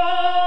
Oh.